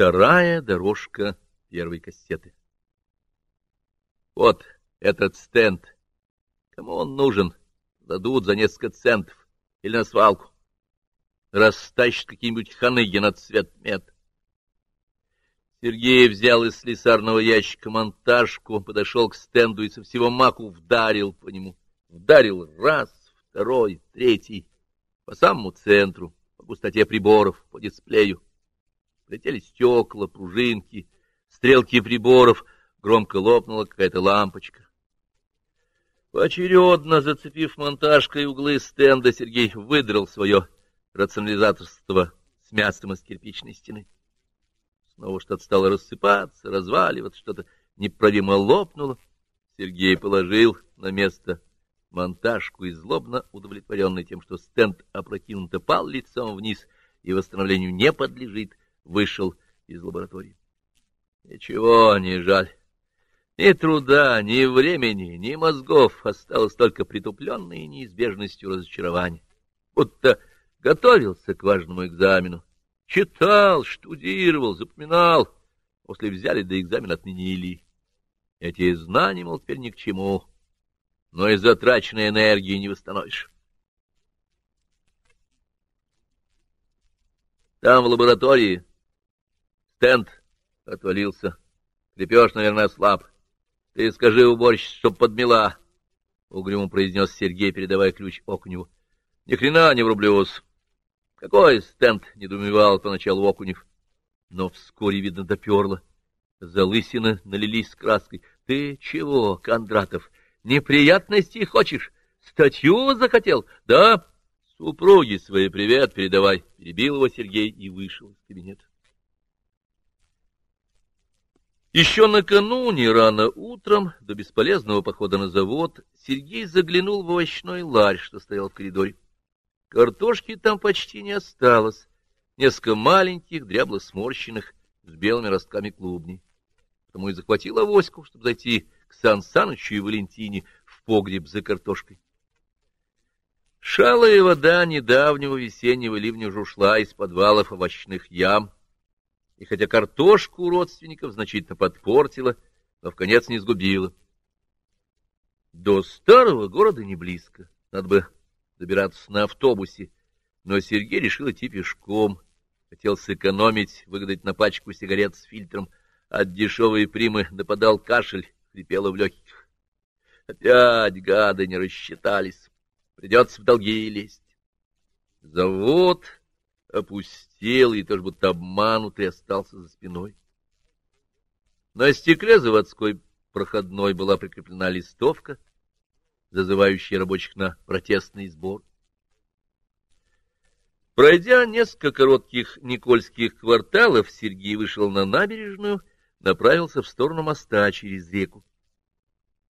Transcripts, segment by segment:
Вторая дорожка первой кассеты. Вот этот стенд. Кому он нужен? Дадут за несколько центов. Или на свалку. Растащат какие-нибудь ханыги на цвет мед. Сергей взял из слесарного ящика монтажку, подошел к стенду и со всего маку вдарил по нему. Вдарил раз, второй, третий, по самому центру, по густоте приборов, по дисплею. Летели стекла, пружинки, стрелки приборов, громко лопнула какая-то лампочка. Поочередно зацепив монтажкой углы стенда, Сергей выдрал свое рационализаторство с мясом из кирпичной стены. Снова что-то стало рассыпаться, разваливаться, что-то неправимо лопнуло. Сергей положил на место монтажку и злобно удовлетворенный тем, что стенд опрокинут пал лицом вниз и восстановлению не подлежит, вышел из лаборатории. Ничего не жаль. Ни труда, ни времени, ни мозгов осталось только притупленной неизбежностью разочарования. Будто готовился к важному экзамену. Читал, штудировал, запоминал. После взяли, до экзамена отменили. Эти знания, мол, теперь ни к чему. Но и затраченной энергии не восстановишь. Там, в лаборатории, Стенд отвалился. Крепеж, наверное, слаб. Ты скажи уборщице, чтоб подмела, — угрюмо произнес Сергей, передавая ключ Окуневу. — Ни хрена не врублюсь. Какой стенд, — недоумевал поначалу Окунев. Но вскоре, видно, доперло. Залысины налились краской. — Ты чего, Кондратов, неприятностей хочешь? Статью захотел? Да? Супруге своей привет передавай. Перебил его Сергей и вышел из кабинета. Еще накануне, рано утром, до бесполезного похода на завод, Сергей заглянул в овощной ларь, что стоял в коридоре. Картошки там почти не осталось, несколько маленьких, дрябло сморщенных, с белыми ростками клубней. Потому и захватил авоську, чтобы зайти к Сан Санычу и Валентине в погреб за картошкой. Шалая вода недавнего весеннего ливня уже ушла из подвалов овощных ям, и хотя картошку у родственников значительно подпортила, но в конец не сгубила. До старого города не близко, надо бы добираться на автобусе, но Сергей решил идти пешком, хотел сэкономить, выгадать на пачку сигарет с фильтром, от дешевой примы нападал кашель, хрипело в легких. Опять гады не рассчитались, придется в долги лезть. Завод опустел и тоже будто обманутый остался за спиной. На стекле заводской проходной была прикреплена листовка, зазывающая рабочих на протестный сбор. Пройдя несколько коротких никольских кварталов, Сергей вышел на набережную, направился в сторону моста через реку.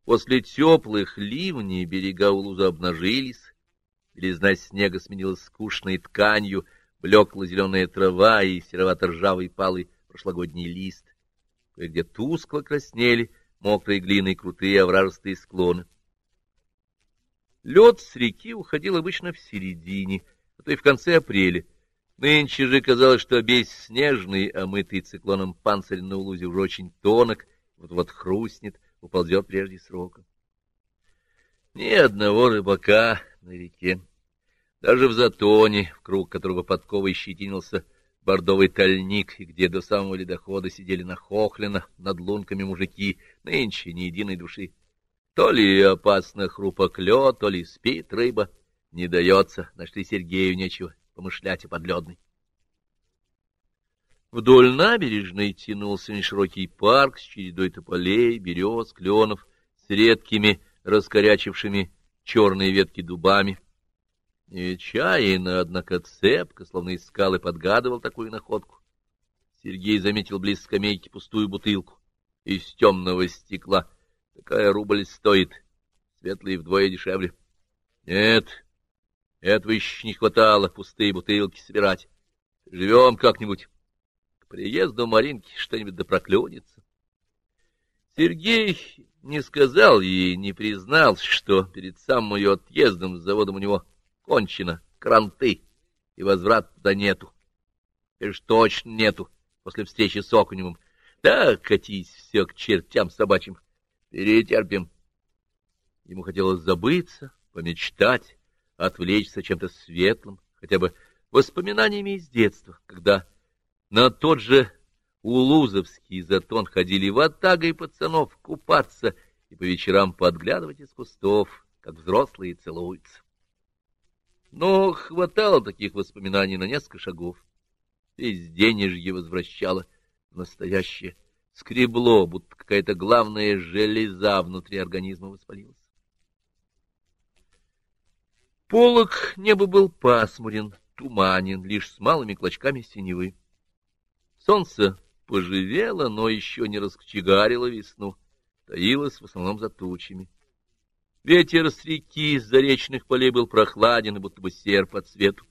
После теплых ливней берега Улуза обнажились, белизна снега сменилась скучной тканью — блекла зеленая трава и серовато-ржавый палый прошлогодний лист, где тускло краснели мокрые глиной крутые овражистые склоны. Лед с реки уходил обычно в середине, а то и в конце апреля. Нынче же казалось, что снежный, омытый циклоном панцирь на улузе уже очень тонок, вот-вот хрустнет, уползет прежде срока. Ни одного рыбака на реке. Даже в затоне, в круг которого подковой щетинился бордовый тальник, и где до самого ледохода сидели нахохленно над лунками мужики, нынче ни единой души. То ли опасно хрупок лед, то ли спит рыба. Не дается, нашли Сергею нечего помышлять о подледной. Вдоль набережной тянулся неширокий парк с чередой тополей, берез, кленов, с редкими раскорячившими черные ветки дубами. Нечаянно, однако цепко, словно из скалы, подгадывал такую находку. Сергей заметил близ скамейки пустую бутылку из темного стекла. Такая рубль стоит, светлые вдвое дешевле. Нет, этого еще не хватало, пустые бутылки собирать. Живем как-нибудь. К приезду Маринки что-нибудь да проклюнется. Сергей не сказал ей, не признал, что перед самым ее отъездом с заводом у него кончено, кранты, и возврат туда нету. И ж точно нету. после встречи с Окуневым. Да, катись все к чертям собачьим. Перетерпим. Ему хотелось забыться, помечтать, отвлечься чем-то светлым, хотя бы воспоминаниями из детства, когда на тот же Улузовский затон ходили ватагой пацанов купаться и по вечерам подглядывать из кустов, как взрослые целуются. Но хватало таких воспоминаний на несколько шагов. Весь денежье возвращало в настоящее. Скребло, будто какая-то главная железа внутри организма воспалилась. Полок неба был пасмурен, туманен, лишь с малыми клочками синевы. Солнце поживело, но еще не раскочегарило весну, таилось в основном за тучами. Ветер с реки, с заречных полей был прохладен будто бы сер по цвету.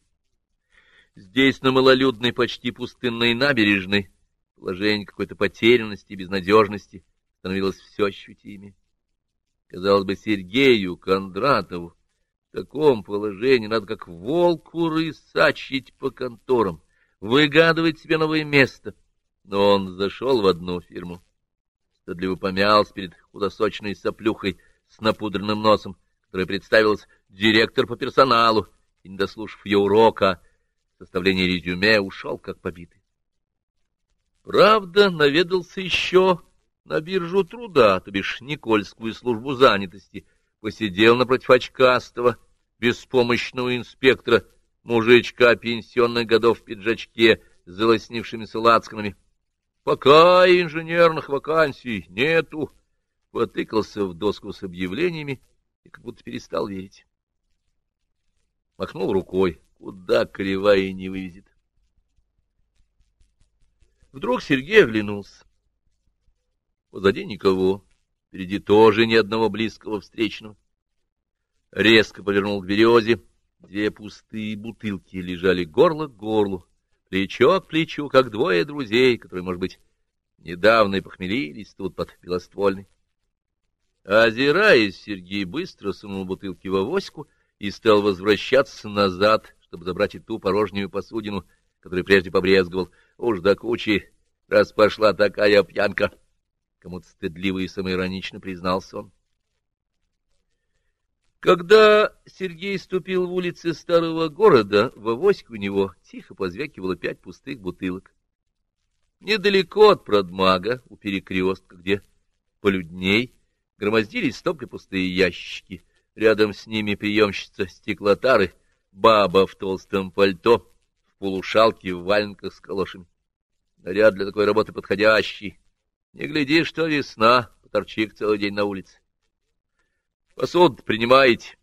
Здесь, на малолюдной, почти пустынной набережной, положение какой-то потерянности и безнадежности становилось все ощутимее. Казалось бы, Сергею Кондратову в таком положении надо как волку рысачить по конторам, выгадывать себе новое место. Но он зашел в одну фирму, стыдливо помялся перед худосочной соплюхой с напудренным носом, которая представилась директор по персоналу, и, не дослушав ее урока, составление резюме ушел как побитый. Правда, наведался еще на биржу труда, то бишь Никольскую службу занятости — посидел напротив очкастого, беспомощного инспектора, мужичка пенсионных годов в пиджачке с залоснившимися лацканами. Пока инженерных вакансий нету, потыкался в доску с объявлениями и как будто перестал верить. Махнул рукой, куда кривая не вывезет. Вдруг Сергей оглянулся. Позади никого. Впереди тоже ни одного близкого встречного. Резко повернул к березе. Две пустые бутылки лежали горло к горлу, плечо к плечу, как двое друзей, которые, может быть, недавно и похмелились тут под белоствольной. Озираясь, Сергей быстро сунул бутылки в авоську и стал возвращаться назад, чтобы забрать и ту порожнюю посудину, которую прежде побрезговал. Уж до кучи, раз пошла такая пьянка. Кому-то стыдливо и самоиронично признался он. Когда Сергей ступил в улицы старого города, в авоське у него тихо позвякивало пять пустых бутылок. Недалеко от продмага, у перекрестка, где полюдней, громоздились стопкой пустые ящики. Рядом с ними приемщица стеклотары, баба в толстом пальто, в полушалке, в валенках с калошами. Наряд для такой работы подходящий, не гляди, что весна, поторчик целый день на улице. Посуд принимаете.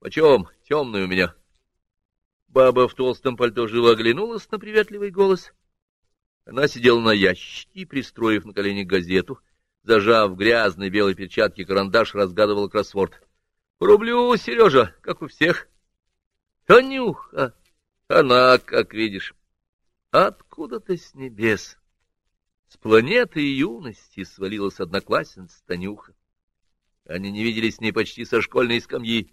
Почем? Темный у меня. Баба в толстом пальто живо оглянулась на приветливый голос. Она сидела на ящике, пристроив на колени газету, зажав грязной белой перчатки карандаш, разгадывала кроссворд. — Рублю, Сережа, как у всех. — Танюха! Она, как видишь, откуда-то с небес. С планеты юности свалилась одноклассница Танюха. Они не виделись с ней почти со школьной скамьи.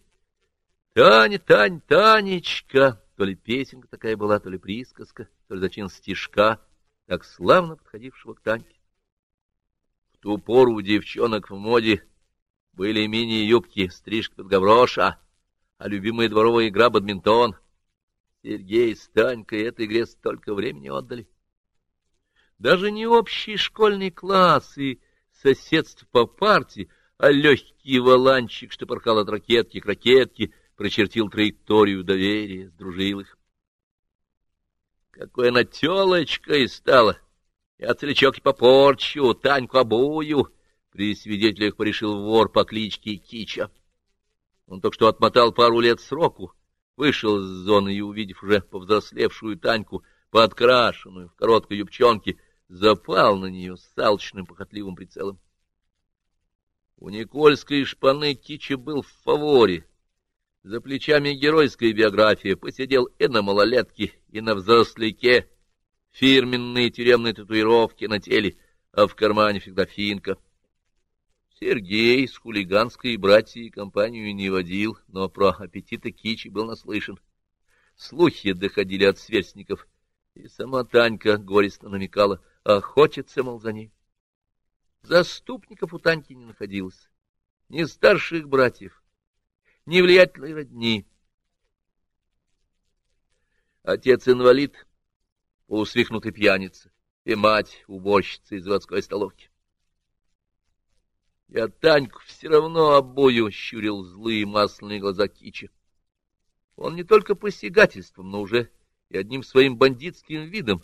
Таня, Тань, Танечка! То ли песенка такая была, то ли присказка, то ли зачин стишка, так славно подходившего к Таньке. Ту пору у девчонок в моде были мини-юбки, стрижка под гавроша, а любимая дворовая игра — бадминтон. Сергей с Танькой этой игре столько времени отдали. Даже не общий школьный класс и соседство по партии, а легкий валанчик, что порхал от ракетки к ракетке, прочертил траекторию доверия, сдружил их. Какой она телочкой стала! Я целичок попорчу, Таньку обую, при свидетелях порешил вор по кличке Кича. Он только что отмотал пару лет сроку, вышел из зоны и, увидев уже повзрослевшую Таньку, подкрашенную в короткой юбчонке, запал на нее с алчным похотливым прицелом. У Никольской шпаны Кичи был в фаворе. За плечами геройская биография посидел и на малолетке, и на взросляке, фирменные тюремные татуировки на теле, а в кармане всегда финка. Сергей с хулиганской братьей компанию не водил, но про аппетиты Кичи был наслышан. Слухи доходили от сверстников, И сама Танька горестно намекала, охотится, мол, за ней. Заступников у Таньки не находилось, ни старших братьев, ни влиятельной родни. Отец инвалид, полусвихнутый пьяница, и мать уборщица из заводской столовки. Я Таньку все равно обою щурил злые масляные глаза Кича. Он не только посягательством, но уже и одним своим бандитским видом,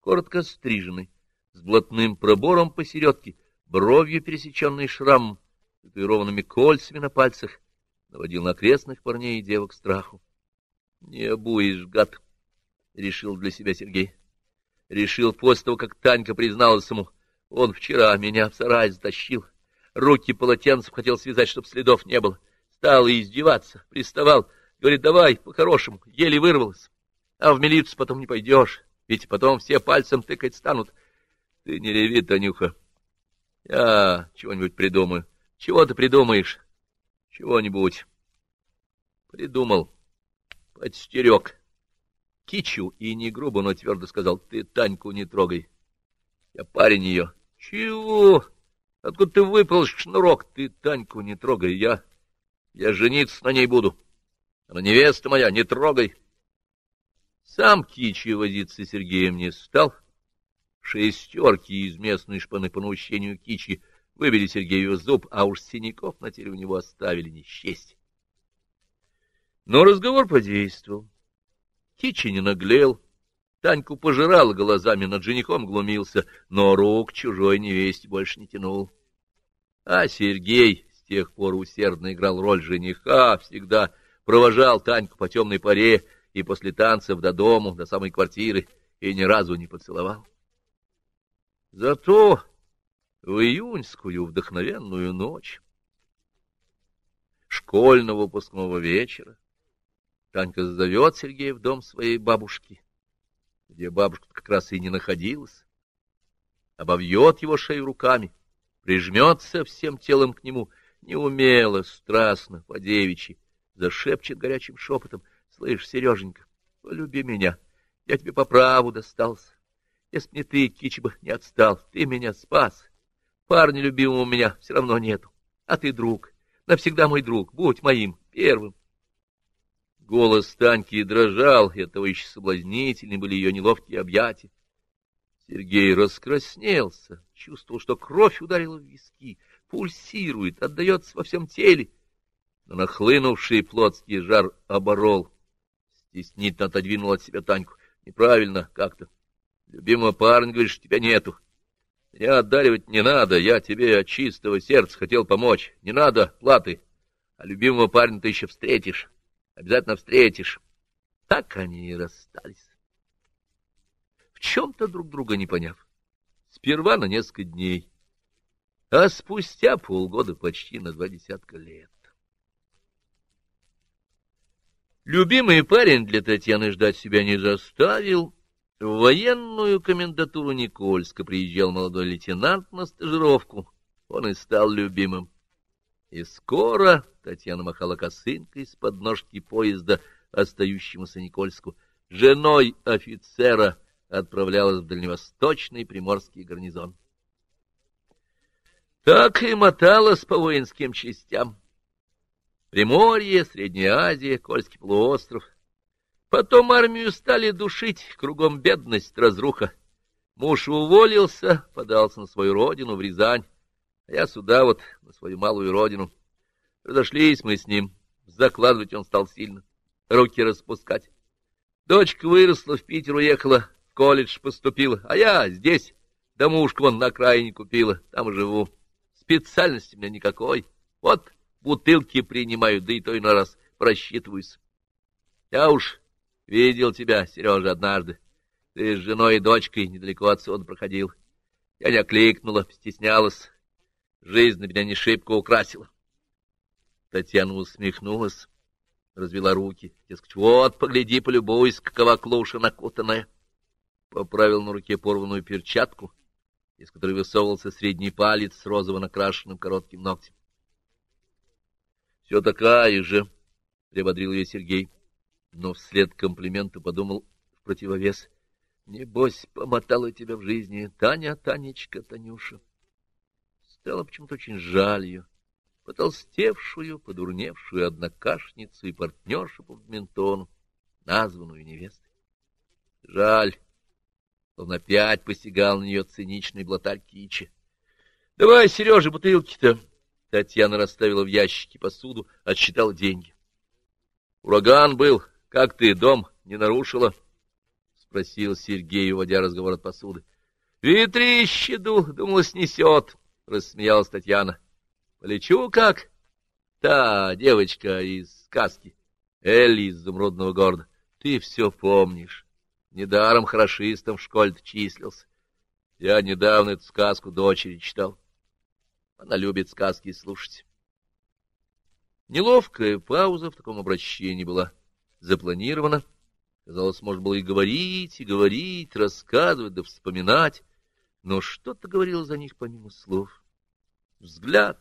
коротко стриженный, с блатным пробором посередке, бровью пересеченной шрамом, татуированными кольцами на пальцах, наводил на крестных парней и девок страху. — Не обуешь, гад! — решил для себя Сергей. Решил после того, как Танька призналась ему. Он вчера меня в сарай затащил. Руки полотенцем хотел связать, чтоб следов не было. Стал издеваться, приставал. Говорит, давай, по-хорошему. Еле вырвалась. А в милицию потом не пойдешь, ведь потом все пальцем тыкать станут. Ты не реви, Танюха. Я чего-нибудь придумаю. Чего ты придумаешь? Чего-нибудь. Придумал. Подстерег. Кичу и не грубо, но твердо сказал, ты Таньку не трогай. Я парень ее. Чего? Откуда ты выпал шнурок? Ты Таньку не трогай, я... Я жениться на ней буду. Она невеста моя, не трогай. Сам Кичи возиться Сергеем не стал. Шестерки из местной шпаны по наущению Кичи выбили Сергею зуб, а уж синяков на теле у него оставили не счесть. Но разговор подействовал. Кичи не наглел, Таньку пожирал глазами, над женихом глумился, но рук чужой невесть больше не тянул. А Сергей с тех пор усердно играл роль жениха, всегда провожал Таньку по темной паре и после танцев до дому, до самой квартиры, и ни разу не поцеловал. Зато в июньскую вдохновенную ночь школьного выпускного вечера Танька зовет Сергея в дом своей бабушки, где бабушка как раз и не находилась, обовьет его шею руками, прижмется всем телом к нему, неумело, страстно, по-девичьи, зашепчет горячим шепотом, «Слышь, Сереженька, полюби меня, я тебе по праву достался. Если не ты, Кичи бы не отстал, ты меня спас. Парня любимого у меня все равно нету, а ты друг, навсегда мой друг, будь моим первым. Голос Таньки дрожал, и оттого еще соблазнительны были ее неловкие объятия. Сергей раскраснелся, чувствовал, что кровь ударила в виски, пульсирует, отдается во всем теле. Но нахлынувший плотский жар оборол, стеснительно отодвинул от себя Таньку. Неправильно как-то. Любимого парня, говоришь, тебя нету. Меня отдаривать не надо, я тебе от чистого сердца хотел помочь. Не надо платы, а любимого парня ты еще встретишь. Обязательно встретишь. Так они и расстались. В чем-то друг друга не поняв. Сперва на несколько дней, а спустя полгода почти на два десятка лет. Любимый парень для Татьяны ждать себя не заставил. В военную комендатуру Никольска приезжал молодой лейтенант на стажировку. Он и стал любимым. И скоро Татьяна махала косынкой с подножки поезда, остающемуся Никольску. Женой офицера отправлялась в дальневосточный приморский гарнизон. Так и моталась по воинским частям. Приморье, Средняя Азия, Кольский полуостров. Потом армию стали душить, кругом бедность, разруха. Муж уволился, подался на свою родину, в Рязань. А я сюда вот, на свою малую родину. Разошлись мы с ним. Закладывать он стал сильно. Руки распускать. Дочка выросла, в Питер уехала, в колледж поступила. А я здесь, домушку вон на окраине купила, там живу. Специальности у меня никакой. Вот бутылки принимаю, да и то иной раз просчитываюсь. Я уж видел тебя, Сережа, однажды. Ты с женой и дочкой недалеко отсюда проходил. Я не окликнула, стеснялась. Жизнь на меня не шибко украсила. Татьяна усмехнулась, развела руки. Дескать, вот, погляди, полюбуйся, какова клуша накутанная. Поправил на руке порванную перчатку, из которой высовывался средний палец с розово накрашенным коротким ногтем. — Все такая же, — приободрил ее Сергей, но вслед комплименту подумал в противовес. — Небось, помотала тебя в жизни Таня, Танечка, Танюша. Стало почему-то очень жаль ее, потолстевшую, подурневшую однокашницу и партнершу по бадминтону, названную невестой. Жаль, он опять посягал на нее циничный блатарь Кичи. — Давай, Сережа, бутылки-то. Татьяна расставила в ящике посуду, отсчитала деньги. — Ураган был. Как ты, дом не нарушила? — спросил Сергей, уводя разговор от посуды. — Ветрище дул, думала, снесет, — рассмеялась Татьяна. — Полечу как? Та девочка из сказки, Элли из изумрудного города. Ты все помнишь. Недаром хорошистом в школе числился. Я недавно эту сказку дочери читал. Она любит сказки слушать. Неловкая пауза в таком обращении была запланирована. Казалось, можно было и говорить, и говорить, рассказывать, да вспоминать. Но что-то говорило за них помимо слов. Взгляд,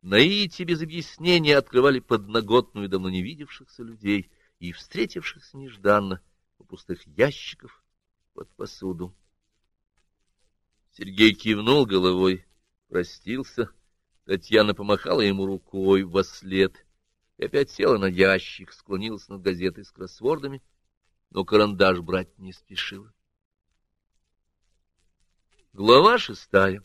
наитие без объяснения открывали подноготную давно не видевшихся людей и встретившихся нежданно у пустых ящиков под посуду. Сергей кивнул головой, простился. Татьяна помахала ему рукой во след и опять села на ящик, склонилась над газетой с кроссвордами, но карандаш брать не спешила. Глава шестая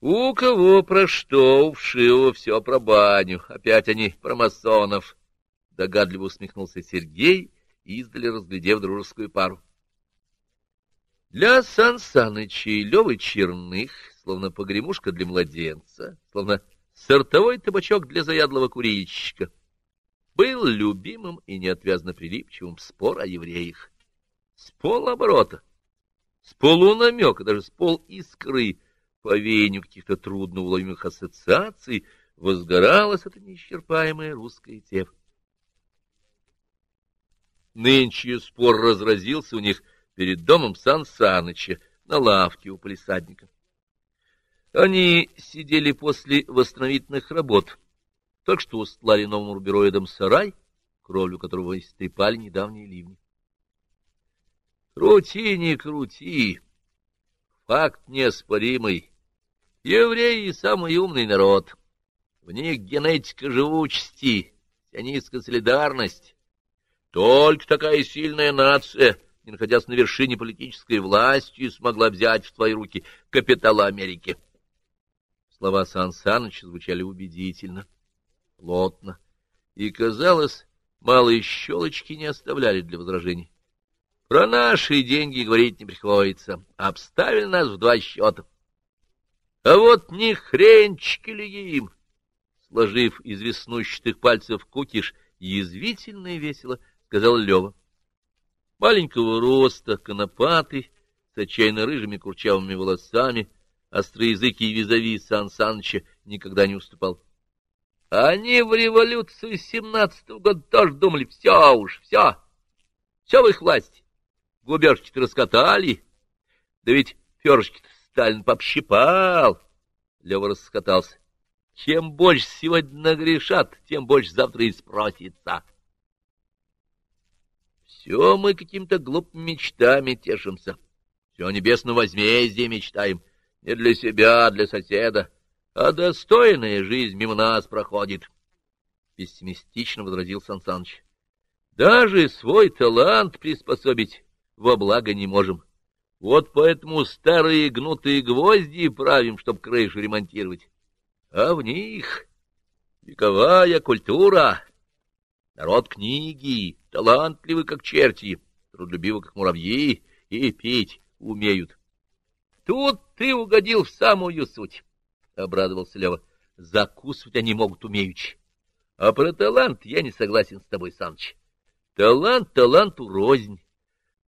У кого про что, у Вшивого все про баню, опять они про масонов, — догадливо усмехнулся Сергей издали разглядев дружескую пару. Для Сан Саныча и Левы Черных, словно погремушка для младенца, словно сортовой табачок для заядлого курильщика, был любимым и неотвязно прилипчивым спор о евреях. С полоборота, с полунамека, даже с полискры, по веянию каких-то трудноуловимых ассоциаций, возгоралась эта неисчерпаемая русская тема. Нынче спор разразился у них перед домом Сан Саныча на лавке у полисадника. Они сидели после восстановительных работ, только что устлали новым рубероидом сарай, кровлю которого истрепали недавние ливни. Крути, не крути, факт неоспоримый. Евреи — самый умный народ. В них генетика живучести, сионистская солидарность, только такая сильная нация, не находясь на вершине политической власти, смогла взять в свои руки капитал Америки. Слова Сан Саныча звучали убедительно, плотно, и, казалось, малые щелочки не оставляли для возражений. Про наши деньги говорить не приходится. Обставили нас в два счета. А вот не хренчики ли им? Сложив из веснущатых пальцев кукиш, язвительно и весело — сказал Лева. Маленького роста, конопатый, с отчаянно рыжими курчавыми волосами, остроязыкий визави Сан Саныча никогда не уступал. Они в революцию семнадцатого года тоже думали, все уж, все, все в их власти. Губершки-то раскатали, да ведь перышки-то Сталин попщипал. Лева раскатался. Чем больше сегодня нагрешат, тем больше завтра и спросится. Все мы какими-то глупыми мечтами тешимся. Все небесное возмездие мечтаем. Не для себя, а для соседа. А достойная жизнь мимо нас проходит. Пессимистично возразил Сан Саныч. Даже свой талант приспособить во благо не можем. Вот поэтому старые гнутые гвозди правим, чтоб крышу ремонтировать. А в них вековая культура, народ книги, талантливы, как черти, трудолюбивы, как муравьи, и петь умеют. — Тут ты угодил в самую суть, — обрадовался Лева. — Закусывать они могут умеючи. А про талант я не согласен с тобой, Саныч. Талант таланту рознь.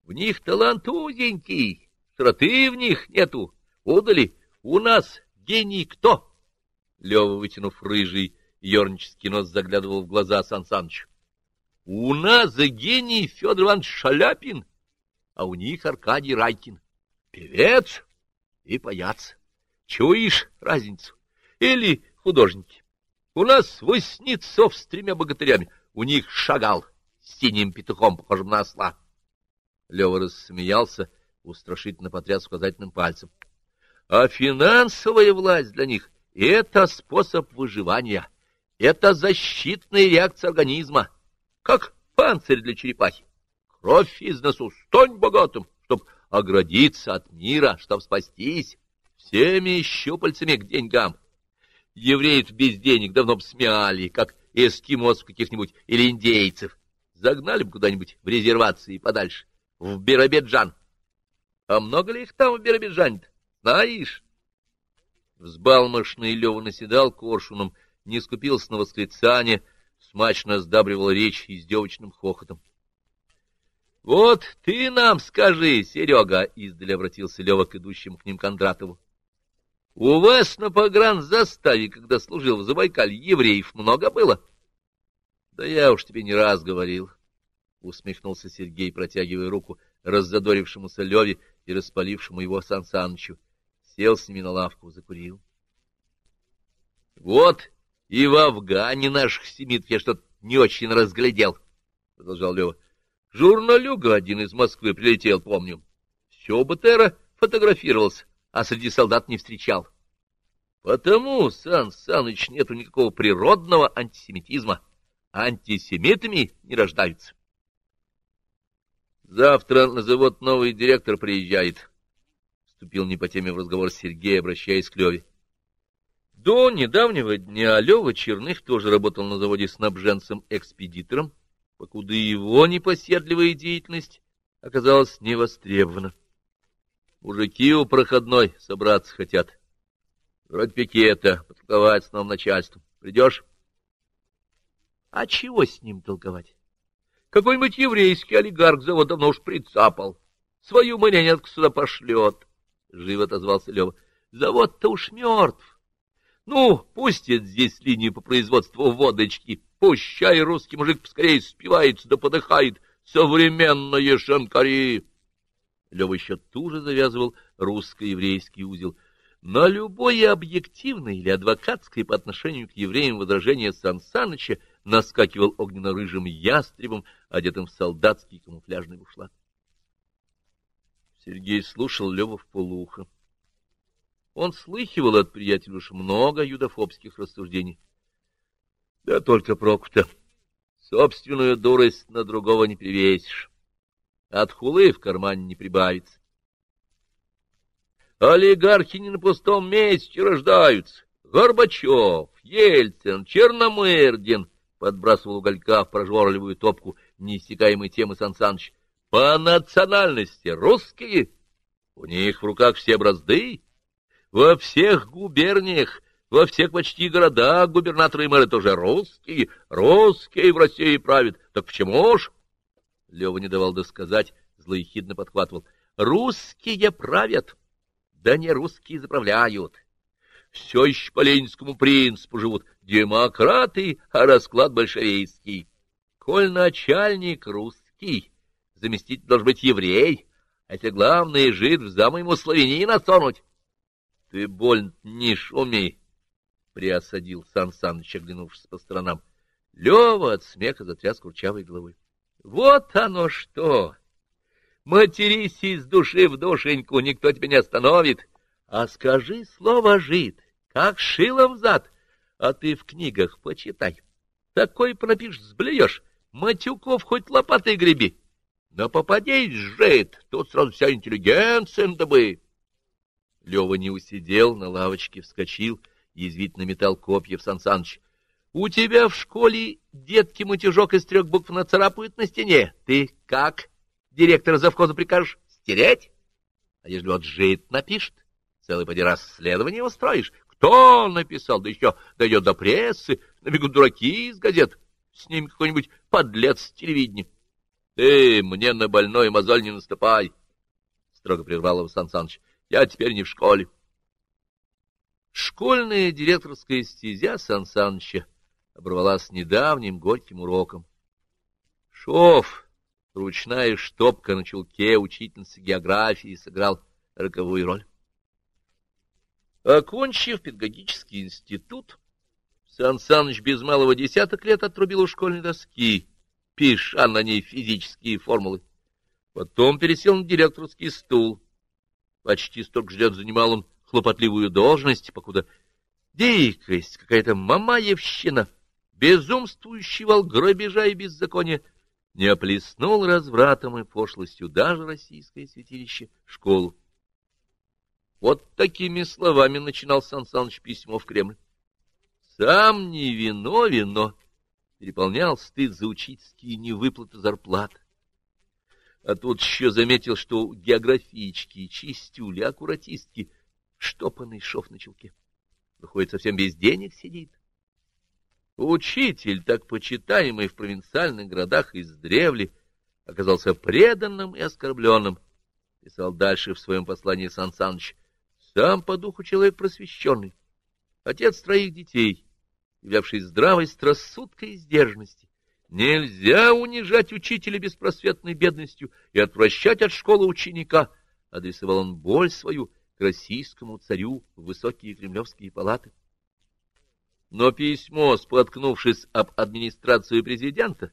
В них талант узенький, широты в них нету. Удали, у нас гений кто? Лева, вытянув рыжий, ернический нос, заглядывал в глаза Сан Санычу. У нас гений Федор Иванович Шаляпин, а у них Аркадий Райкин. Певец и паяц. Чуешь разницу? Или художники. У нас Воснецов с тремя богатырями, у них Шагал с синим петухом, похожим на осла. Лева рассмеялся, устрашительно потряс указательным пальцем. А финансовая власть для них — это способ выживания, это защитная реакция организма, как панцирь для черепахи. Кровь из носу, стонь богатым, чтоб оградиться от мира, чтоб спастись всеми щупальцами к деньгам. Евреев без денег давно б смяли, как эскимос каких-нибудь или индейцев. Загнали бы куда-нибудь в резервации подальше, в Биробиджан. А много ли их там в Биробиджане-то? Знаешь? Взбалмошный Лева наседал коршуном, не скупился на восклицание, смачно сдабривал речь издевочным хохотом. — Вот ты нам скажи, Серега, — издали обратился Лева к идущему к ним Кондратову. — У вас на погранзаставе, когда служил в Забайкале, евреев много было? — Да я уж тебе не раз говорил, — усмехнулся Сергей, протягивая руку раззадорившемуся Леве и распалившему его Сан Санычу. Сел с ними на лавку, закурил. — Вот и в Афгане наших семитов я что-то не очень разглядел, — продолжал Лева. — Журналюга один из Москвы прилетел, помню. Все БТРа фотографировался, а среди солдат не встречал. Потому, Сан Саныч, нету никакого природного антисемитизма. Антисемитами не рождаются. Завтра на завод новый директор приезжает. Вступил не по теме в разговор Сергей, обращаясь к Леве. До недавнего дня Лева Черных тоже работал на заводе снабженцем-экспедитором, покуда его непоседливая деятельность оказалась невостребована. Мужики у проходной собраться хотят. Вроде пикета, потолковать с новым начальством. Придешь? А чего с ним толковать? Какой-нибудь еврейский олигарх завод давно уж прицапал. Свою марионетку сюда пошлет. Живо отозвался Лева. Завод-то уж мертв. Ну, пустит здесь линию по производству водочки. Пущай русский мужик поскорее спивается да подыхает. Современные шанкари. Лева еще туже завязывал русско-еврейский узел. На любое объективное или адвокатское по отношению к евреям возражение Сан Саныча наскакивал огненно-рыжим ястребом, одетым в солдатский камуфляжный бушлат. Сергей слушал Лева в полуха. Он слыхивал от приятеля уж много юдофобских рассуждений. Да только проку-то. Собственную дурость на другого не перевесишь. От хулы в кармане не прибавится. Олигархи не на пустом месте рождаются. Горбачев, Ельцин, Черномырдин — подбрасывал уголька в прожорливую топку неиссякаемой темы Сан Саныч. По национальности русские, у них в руках все бразды, во всех губерниях, во всех почти городах губернаторы и мэры тоже русские, русские в России правят. Так почему ж? Лева не давал досказать, злоехидно подхватывал. Русские правят, да не русские заправляют все еще по ленинскому принципу живут демократы, а расклад большевистский. Коль начальник русский, заместитель должен быть еврей, а если главный жид в зам ему славянина отсунуть. — Ты больно не шуми, — приосадил Сан Саныч, оглянувшись по сторонам. Лева от смеха затряс курчавой головой. — Вот оно что! Матерись из души в душеньку, никто тебя не остановит. А скажи слово «жид», как шилом зад, а ты в книгах почитай. Такой пропишешь, сблюешь, матюков хоть лопатой греби. Но попадись, жид, тут сразу вся интеллигенция бы. Лева не усидел, на лавочке вскочил, язвительно метал копья в Сан Саныч. У тебя в школе детки мутежок из трех букв нацарапают на стене. Ты как? Директора завхоза прикажешь стереть? А если вот жид напишет? Целый поди расследование устроишь. Кто написал? Да еще дойдет до прессы, набегут дураки из газет. С ними какой-нибудь подлец с телевидения. Ты мне на больной мозоль не наступай, — строго прервал его Сан Саныч. Я теперь не в школе. Школьная директорская стезя Сан Саныча оборвалась недавним горьким уроком. Шов, ручная штопка на чулке учительницы географии, сыграл роковую роль. Окончив педагогический институт, Сан Саныч без малого десяток лет отрубил у школьной доски, пиша на ней физические формулы. Потом пересел на директорский стул. Почти столько же лет занимал он хлопотливую должность, покуда дикость, какая-то мамаевщина, безумствующий вал грабежа и беззакония не оплеснул развратом и пошлостью даже российское святилище школу. Вот такими словами начинал Сан Саныч письмо в Кремль. Сам не виновен, но переполнял стыд за учительские невыплаты зарплат. А тут еще заметил, что географички, чистюли, аккуратистки, штопанный шов на челке. Выходит, совсем без денег сидит. Учитель, так почитаемый в провинциальных городах издревле, оказался преданным и оскорбленным. Писал дальше в своем послании Сан Саныч. Сам по духу человек просвещенный, отец троих детей, являвший здравость, рассудка и сдержанности. Нельзя унижать учителя беспросветной бедностью и отвращать от школы ученика, адресовал он боль свою к российскому царю в высокие кремлевские палаты. Но письмо, споткнувшись об администрацию президента,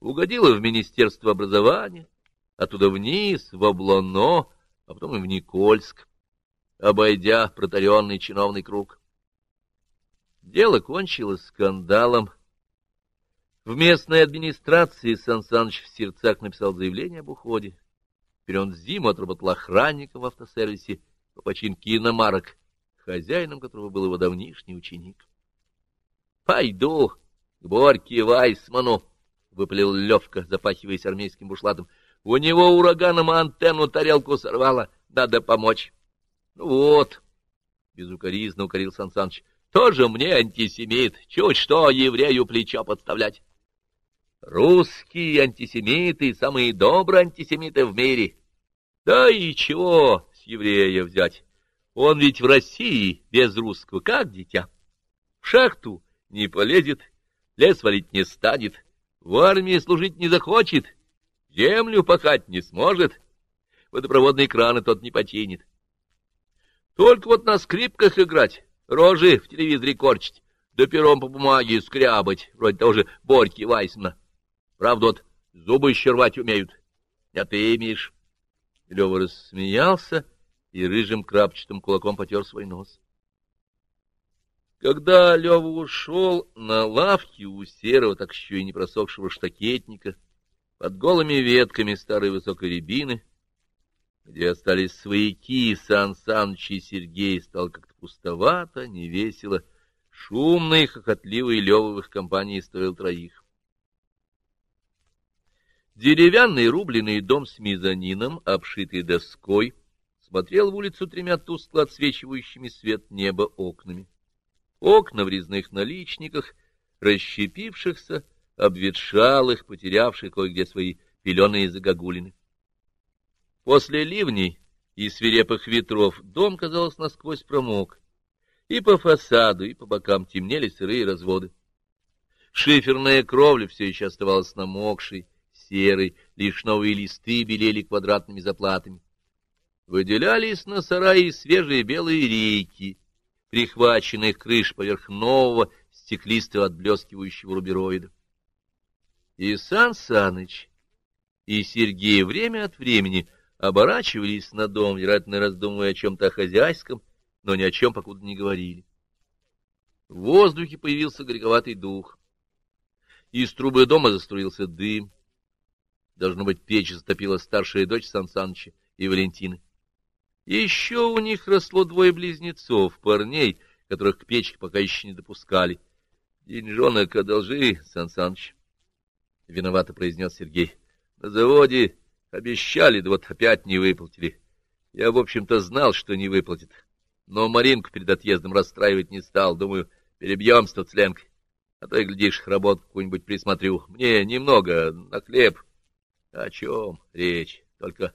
угодило в Министерство образования, оттуда вниз, в Облано, а потом и в Никольск, обойдя протаренный чиновный круг. Дело кончилось скандалом. В местной администрации Сан Саныч в сердцах написал заявление об уходе. Теперь он зиму отработал охранником в автосервисе по починке иномарок, хозяином которого был его давнишний ученик. — Пойду к Борьке Вайсману, — выпалил Левка, запахиваясь армейским бушлатом. — У него ураганом антенну тарелку сорвало, надо помочь. — вот, — безукоризно укорил Сан Саныч, — тоже мне антисемит, чуть что еврею плечо подставлять. Русские антисемиты — самые добрые антисемиты в мире. Да и чего с еврея взять? Он ведь в России без русского, как дитя. В шахту не полезет, лес валить не станет, в армии служить не захочет, землю пахать не сможет, водопроводные краны тот не починит. Только вот на скрипках играть, рожи в телевизоре корчить, да пером по бумаге скрябать, вроде того же Борьки Вайсмана. Правда, вот зубы еще умеют, а ты имеешь. Лева рассмеялся и рыжим крапчатым кулаком потер свой нос. Когда Лева ушел, на лавке у серого, так еще и не просохшего штакетника, под голыми ветками старой высокой рябины, где остались свояки Сан Саныч и Сергей, стало как-то пустовато, невесело, шумный, хохотливый их компании стоил троих. Деревянный рубленый дом с мезонином, обшитый доской, смотрел в улицу тремя тускло отсвечивающими свет неба окнами. Окна в резных наличниках, расщепившихся, обветшалых, потерявших кое-где свои пеленые загогулины. После ливней и свирепых ветров дом, казалось, насквозь промок. И по фасаду, и по бокам темнели сырые разводы. Шиферная кровля все еще оставалась намокшей, серой, лишь новые листы белели квадратными заплатами. Выделялись на сарае свежие белые рейки, прихваченных крыш поверх нового, стеклистого отблескивающего рубероида. И Сан Саныч, и Сергей время от времени оборачивались на дом, вероятно, раздумывая о чем-то хозяйском, но ни о чем покуда не говорили. В воздухе появился горьковатый дух. Из трубы дома заструился дым. Должно быть, печь затопила старшая дочь Сан Саныча и Валентины. Еще у них росло двое близнецов, парней, которых к печке пока еще не допускали. — Деньжонок одолжи, Сан Саныч, — виновато произнес Сергей. — На заводе обещали, да вот опять не выплатили. Я, в общем-то, знал, что не выплатят. Но Маринку перед отъездом расстраивать не стал. Думаю, перебьемся тут с Ленкой. А то и, глядишь, работу какую-нибудь присмотрю. Мне немного, на хлеб. О чем речь? Только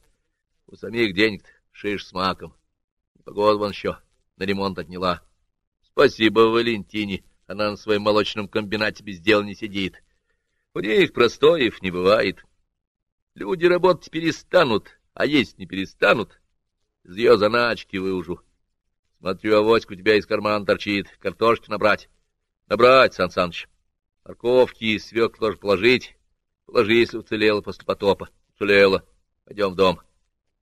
у самих денег-то шиш с маком. Погода вон еще на ремонт отняла. Спасибо Валентине, она на своем молочном комбинате без дела не сидит. У них простоев не бывает. Люди работать перестанут, а есть не перестанут. Из ее заначки выужу. Смотрю, авоська у тебя из кармана торчит. Картошки набрать. Набрать, Сан Саныч. Морковки и свеклу тоже положить. Положи, если уцелела после потопа. Уцелела. Пойдем в дом.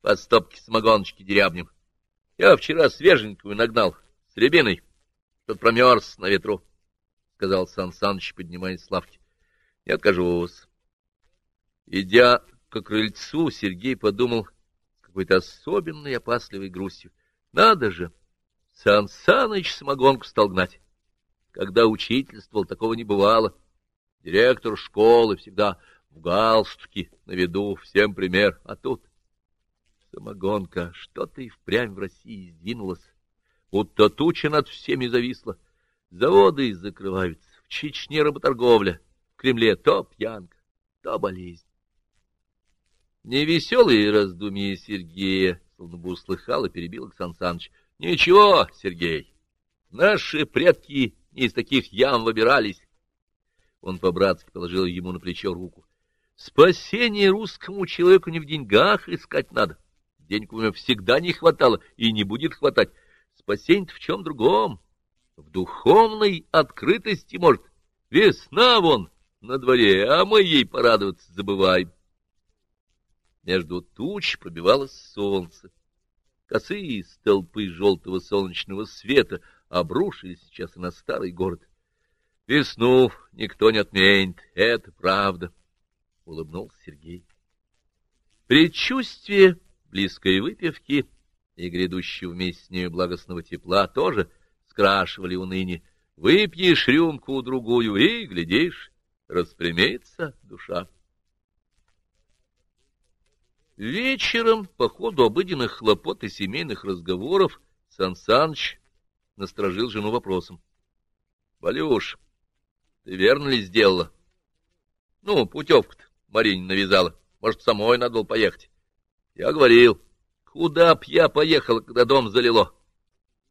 По стопке самогоночки дерябнем. Я вчера свеженькую нагнал, с рябиной. Тут промерз на ветру, — сказал Сан Саныч, поднимаясь с лавки. — Не откажусь. Идя к крыльцу, Сергей подумал с какой-то особенной опасливой грустью. Надо же! Сан Саныч самогонку стал гнать. Когда учительствовал, такого не бывало. Директор школы всегда в галстуке, на виду, всем пример. А тут самогонка, что-то и впрямь в России сдвинулось. Будто туча над всеми зависла. Заводы закрываются, в Чечне работорговля, в Кремле то пьянка, то болезнь. Невеселые раздумья Сергея, словно бы услыхал и перебил Александр Саныч. — Ничего, Сергей, наши предки из таких ям выбирались. Он по-братски положил ему на плечо руку. — Спасение русскому человеку не в деньгах искать надо. Денег у него всегда не хватало и не будет хватать. Спасение в чем другом. В духовной открытости, может. Весна вон на дворе, а мы ей порадоваться забываем. Между туч пробивалось солнце. Косые столпы желтого солнечного света обрушились сейчас на старый город. Весну никто не отменит, это правда, — улыбнулся Сергей. Предчувствие близкой выпивки и грядущего вместе с нею благостного тепла тоже скрашивали уныние. Выпьешь рюмку-другую и, глядишь, распрямится душа. Вечером, по ходу обыденных хлопот и семейных разговоров, Сан Саныч насторожил жену вопросом. — Валюш, ты верно ли сделала? — Ну, путевку-то Марине навязала. Может, самой надо было поехать. Я говорил, куда б я поехал, когда дом залило?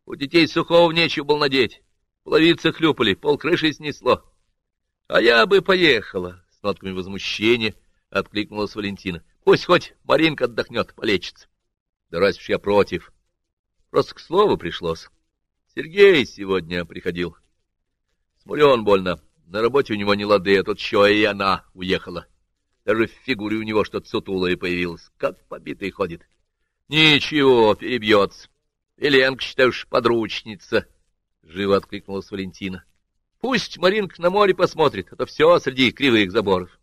У детей сухого нечего было надеть. Половицы хлюпали, пол крыши снесло. А я бы поехала, — с нотками возмущения откликнулась Валентина. Пусть хоть Маринка отдохнет, полечится. Да разве я против? Просто к слову пришлось. Сергей сегодня приходил. Смурен больно. На работе у него не лады, а тут еще и она уехала. Даже в фигуре у него что-то сутулое появилось. Как побитый ходит. Ничего, перебьется. Еленка, считаешь, подручница. Живо откликнулась Валентина. Пусть Маринка на море посмотрит, а то все среди кривых заборов.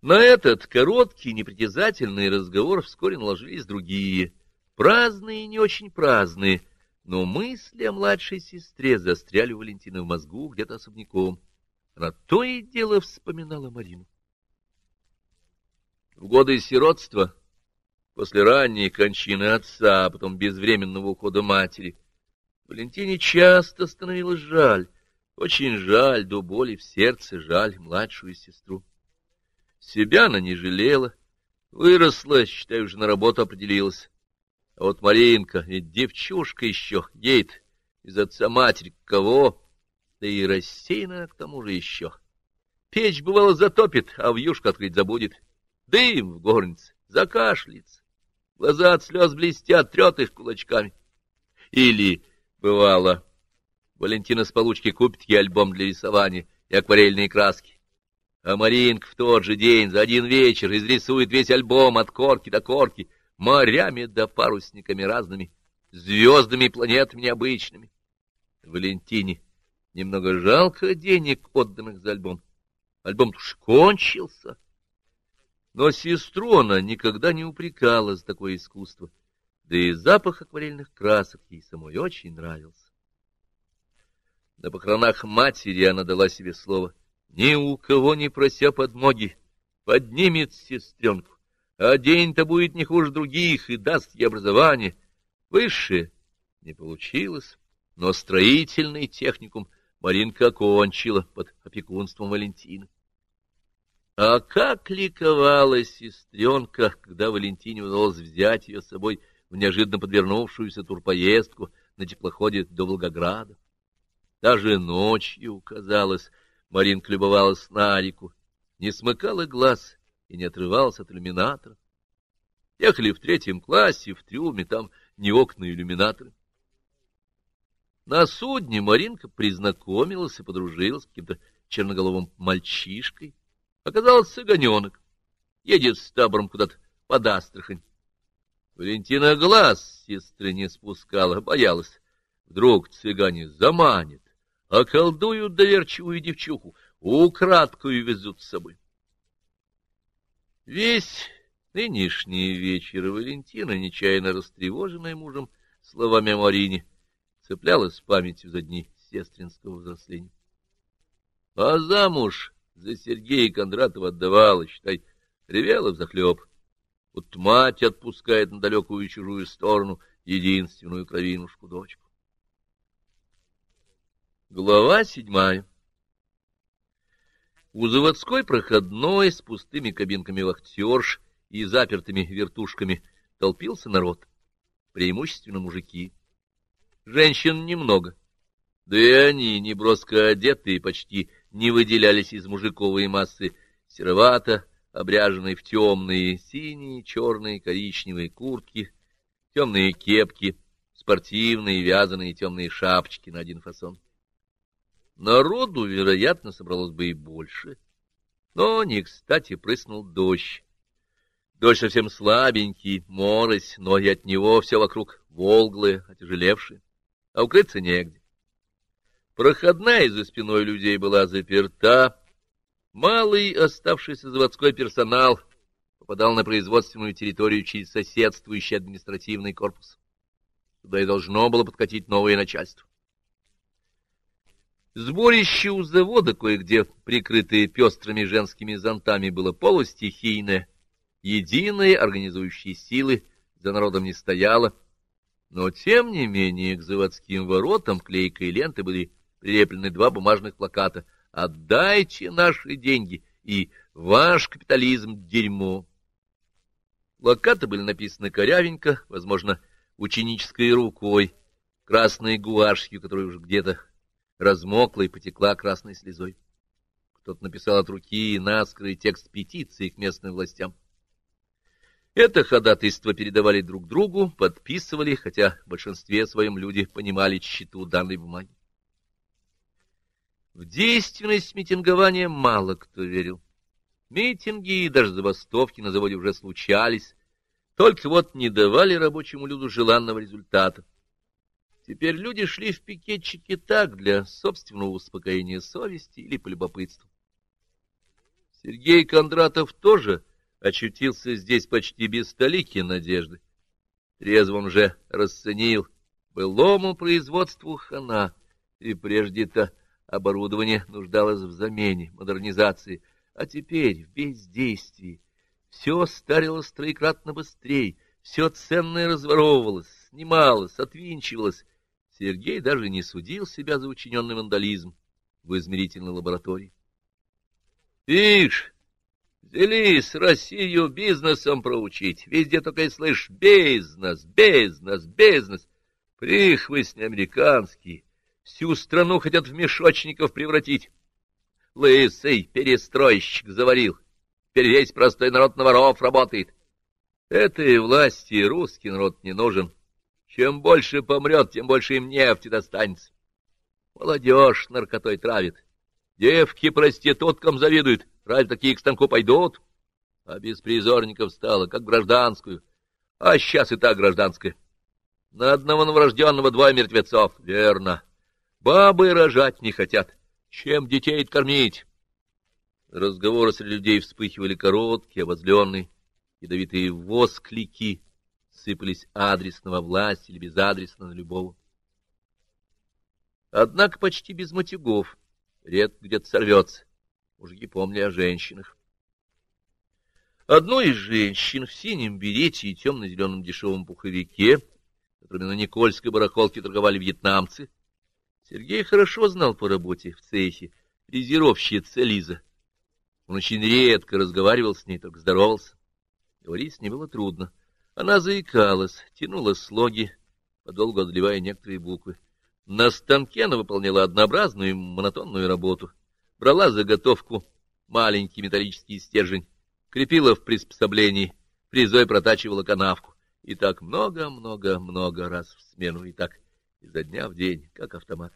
На этот короткий, непритязательный разговор вскоре наложились другие, праздные и не очень праздные, но мысли о младшей сестре застряли у Валентины в мозгу где-то особняком. Она то и дело вспоминала Марину. В годы сиротства, после ранней кончины отца, а потом безвременного ухода матери, Валентине часто становилось жаль, очень жаль, до боли в сердце жаль младшую сестру. Себя она не жалела. Выросла, считай, уже на работу определилась. А вот Маринка, ведь девчушка еще, гейт, из отца матери кого, да и рассеянная к тому же еще. Печь, бывало, затопит, а в юшку открыть забудет. Дым в горнице, закашляется. Глаза от слез блестят, трет их кулачками. Или, бывало, Валентина с получки купит ей альбом для рисования и акварельные краски. А Маринка в тот же день, за один вечер, изрисует весь альбом от корки до корки, морями да парусниками разными, звездами и планетами необычными. Валентине немного жалко денег, отданных за альбом. Альбом уж кончился. Но сестру она никогда не упрекала за такое искусство, да и запах акварельных красок ей самой очень нравился. На похоронах матери она дала себе слово — ни у кого не прося подмоги, поднимет сестренку, а день-то будет не хуже других и даст ей образование. Высшее не получилось, но строительный техникум Маринка окончила под опекунством Валентины. А как ликовала сестренка, когда Валентине удалось взять ее с собой в неожиданно подвернувшуюся турпоездку на теплоходе до Волгограда. Даже ночью, казалось, Маринка любовалась на реку, не смыкала глаз и не отрывалась от иллюминатора. Ехали в третьем классе, в трюме, там не окна и иллюминаторы. На судне Маринка признакомилась и подружилась с каким-то черноголовым мальчишкой. Оказалось, цыганенок. едет с табором куда-то под Астрахань. Валентина глаз сестры не спускала, боялась. Вдруг цыгане заманят, околдуют доверчивую девчуху, украдкую везут с собой. Весь нынешний вечер Валентина, нечаянно растревоженная мужем словами о Марине, цеплялась памятью за дни сестринского взросления. А замуж за Сергея Кондратова отдавала, считай, ревела взахлеб. Вот мать отпускает на далекую чужую сторону единственную кровинушку-дочку. Глава седьмая У заводской проходной с пустыми кабинками вахтерш и запертыми вертушками толпился народ, преимущественно мужики. Женщин немного, да и они, неброско одетые, почти не выделялись из мужиковой массы, серовато, обряженные в темные синие, черные, коричневые куртки, темные кепки, спортивные вязаные темные шапочки на один фасон. Народу, вероятно, собралось бы и больше, но не кстати прыснул дождь. Дождь совсем слабенький, морось, но и от него все вокруг волглые, отяжелевшие, а укрыться негде. Проходная за спиной людей была заперта, Малый оставшийся заводской персонал попадал на производственную территорию через соседствующий административный корпус. Туда и должно было подкатить новое начальство. Сборище у завода, кое-где прикрытые пестрыми женскими зонтами, было полустихийное. Единые организующие силы за народом не стояло, но, тем не менее, к заводским воротам клейкой ленты были прилеплены два бумажных плаката — Отдайте наши деньги, и ваш капитализм — дерьмо. Плакаты были написаны корявенько, возможно, ученической рукой, красной гуашью, которая уже где-то размокла и потекла красной слезой. Кто-то написал от руки наскрый текст петиции к местным властям. Это ходатайство передавали друг другу, подписывали, хотя в большинстве своем люди понимали тщету данной бумаги. В действенность митингования мало кто верил. Митинги и даже забастовки на заводе уже случались, только вот не давали рабочему люду желанного результата. Теперь люди шли в пикетчики так, для собственного успокоения совести или по любопытству. Сергей Кондратов тоже очутился здесь почти без столики надежды. Трезво он же расценил былому производству хана, и прежде-то Оборудование нуждалось в замене, модернизации, а теперь в бездействии. Все старилось троекратно быстрее, все ценное разворовывалось, снималось, отвинчивалось. Сергей даже не судил себя за учиненный вандализм в измерительной лаборатории. Ишь, взялись Россию бизнесом проучить. Везде только и слышь бизнес, бизнес, бизнес. Прихвостни американские, Всю страну хотят в мешочников превратить. Лысый перестройщик заварил. Теперь весь простой народ на воров работает. Этой власти русский народ не нужен. Чем больше помрет, тем больше им нефти достанется. Молодежь наркотой травит. Девки проституткам завидуют. Разве такие к станку пойдут? А беспризорников стало, как гражданскую. А сейчас и так гражданская. На одного новорожденного двое мертвецов. Верно. Бабы рожать не хотят. Чем детей кормить? Разговоры среди людей вспыхивали короткие, обозленные, ядовитые восклики сыпались адресно во власть или безадресно на любого. Однако почти без матюгов, редко где-то сорвется. Мужики помнили о женщинах. Одной из женщин в синем берете и темно-зеленом дешевом пуховике, которыми на Никольской барахолке торговали вьетнамцы, Сергей хорошо знал по работе в цехе резервщица Лиза. Он очень редко разговаривал с ней, только здоровался. Говорить с ней было трудно. Она заикалась, тянула слоги, подолгу отливая некоторые буквы. На станке она выполняла однообразную монотонную работу. Брала заготовку, маленький металлический стержень, крепила в приспособлении, призой протачивала канавку. И так много-много-много раз в смену, и так изо дня в день, как автомат.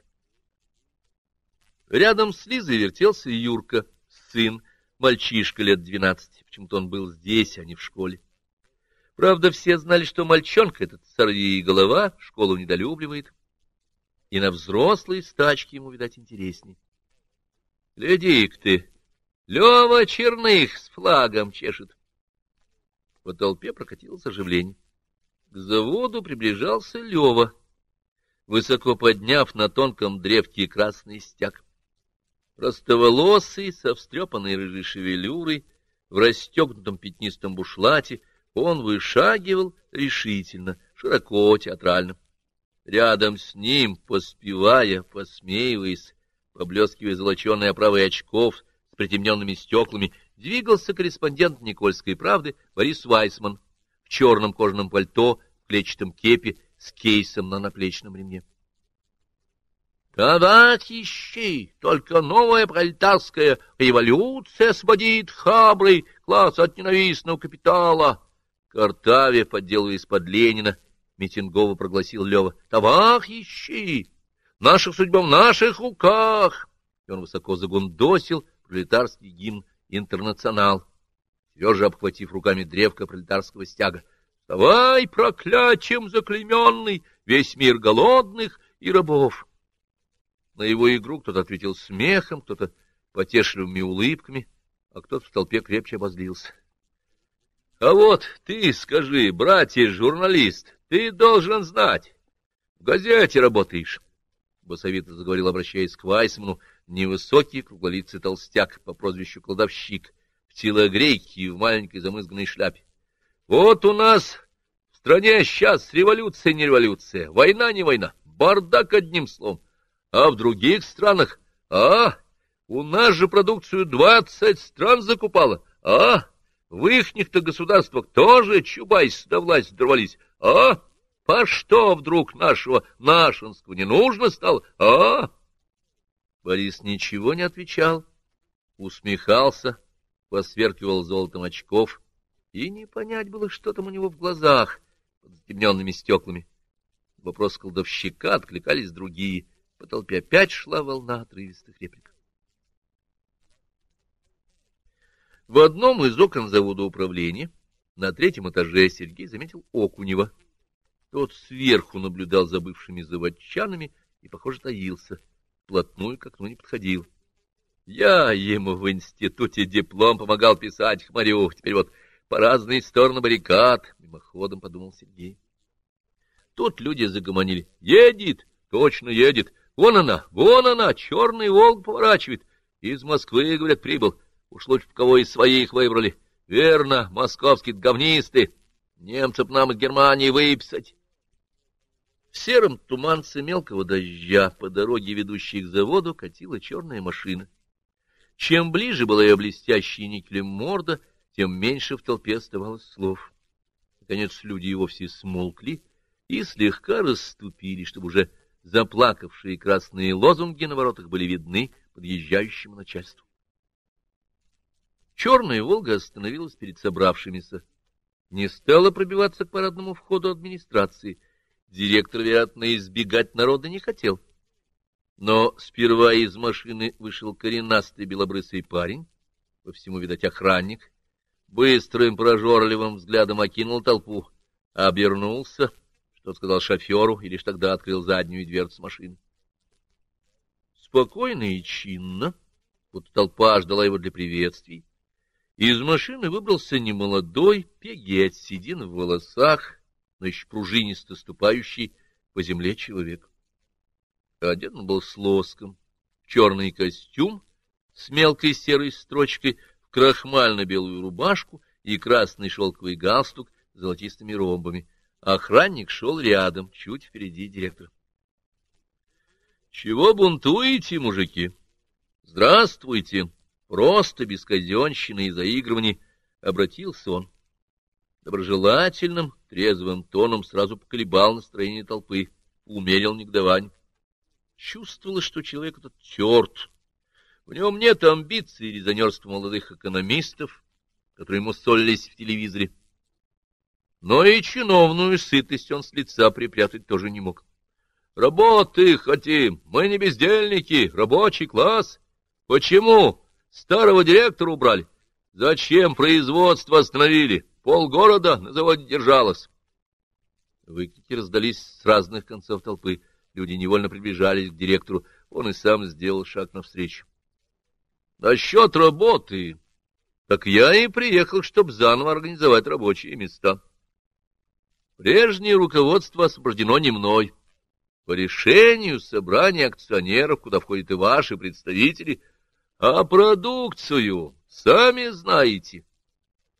Рядом с Лизой вертелся Юрка, сын, мальчишка лет двенадцати, почему-то он был здесь, а не в школе. Правда, все знали, что мальчонка этот сорви голова, школу недолюбливает, и на взрослые стачки ему, видать, интересней. Гляди-ка ты, Лева Черных с флагом чешет. По толпе прокатилось оживление. К заводу приближался Лева, высоко подняв на тонком древке красный стяг. Простоволосый, со встрепанной рыжей шевелюрой, в расстегнутом пятнистом бушлате, он вышагивал решительно, широко, театрально. Рядом с ним, поспевая, посмеиваясь, поблескивая золоченой оправой очков с притемненными стеклами, двигался корреспондент Никольской правды Борис Вайсман в черном кожаном пальто, в клетчатом кепе с кейсом на наплечном ремне. Товарищи, только новая пролетарская революция освободит храбрый класс от ненавистного капитала. Картаве, подделываясь под Ленина, митингово прогласил Лева. Товарищи, наша судьба в наших руках. И он высоко загундосил пролетарский гимн «Интернационал», тверже обхватив руками древко пролетарского стяга. «Вставай, проклятием заклейменный, весь мир голодных и рабов!» На его игру кто-то ответил смехом, кто-то потешливыми улыбками, а кто-то в толпе крепче обозлился. — А вот ты скажи, братья журналист, ты должен знать. В газете работаешь. Басовито заговорил, обращаясь к Вайсману, невысокий круглолицый толстяк по прозвищу Кладовщик, в телогрейке и в маленькой замызганной шляпе. Вот у нас в стране сейчас революция не революция, война не война, бардак одним словом. А в других странах? А, у нас же продукцию двадцать стран закупало. А, в ихних-то государствах тоже Чубайс да власть дорвались. А, по что вдруг нашего нашинского не нужно стало? А? Борис ничего не отвечал, усмехался, посверкивал золотом очков, и не понять было, что там у него в глазах под затемненными стеклами. Вопрос колдовщика откликались другие — по толпе опять шла волна отрывистых реплик. В одном из окон завода управления на третьем этаже Сергей заметил Окунева. Тот сверху наблюдал за бывшими заводчанами и, похоже, таился. Вплотную к окну не подходил. Я ему в институте диплом помогал писать, хмарю. Теперь вот по разные стороны баррикад, — мимоходом подумал Сергей. Тут люди загомонили. Едет, точно едет. Вон она, вон она, черный волк поворачивает. Из Москвы, говорят, прибыл. Уж лучше кого из своих выбрали. Верно, московские говнисты. Немцев нам из Германии выписать. В сером туманце мелкого дождя по дороге, ведущей к заводу, катила черная машина. Чем ближе была ее блестящая никелем морда, тем меньше в толпе оставалось слов. Наконец люди и вовсе смолкли и слегка расступили, чтобы уже Заплакавшие красные лозунги на воротах были видны подъезжающему начальству. Черная «Волга» остановилась перед собравшимися. Не стала пробиваться к парадному входу администрации. Директор, вероятно, избегать народа не хотел. Но сперва из машины вышел коренастый белобрысый парень, по всему, видать, охранник, быстрым прожорливым взглядом окинул толпу, обернулся — тот сказал шоферу и лишь тогда открыл заднюю дверцу машины. Спокойно и чинно, вот толпа ждала его для приветствий, из машины выбрался немолодой, пегий от седин в волосах, но еще пружинисто ступающий по земле человек. Одет он был с лоском, черный костюм с мелкой серой строчкой, в крахмально-белую рубашку и красный шелковый галстук с золотистыми ромбами. Охранник шел рядом, чуть впереди директора. — Чего бунтуете, мужики? — Здравствуйте! Просто без казенщины и заигрываний обратился он. Доброжелательным, трезвым тоном сразу поколебал настроение толпы, умерил негодование. Чувствовалось, что человек этот терт. В нем нет амбиций и резонерства молодых экономистов, которые ему солились в телевизоре. Но и чиновную сытость он с лица припрятать тоже не мог. Работы хотим, мы не бездельники, рабочий класс. Почему? Старого директора убрали. Зачем производство остановили? Полгорода на заводе держалось. Выкрики раздались с разных концов толпы. Люди невольно приближались к директору. Он и сам сделал шаг навстречу. — Насчет работы. Так я и приехал, чтобы заново организовать рабочие места. Прежнее руководство освобождено не мной. По решению собрания акционеров, куда входят и ваши представители, а продукцию, сами знаете.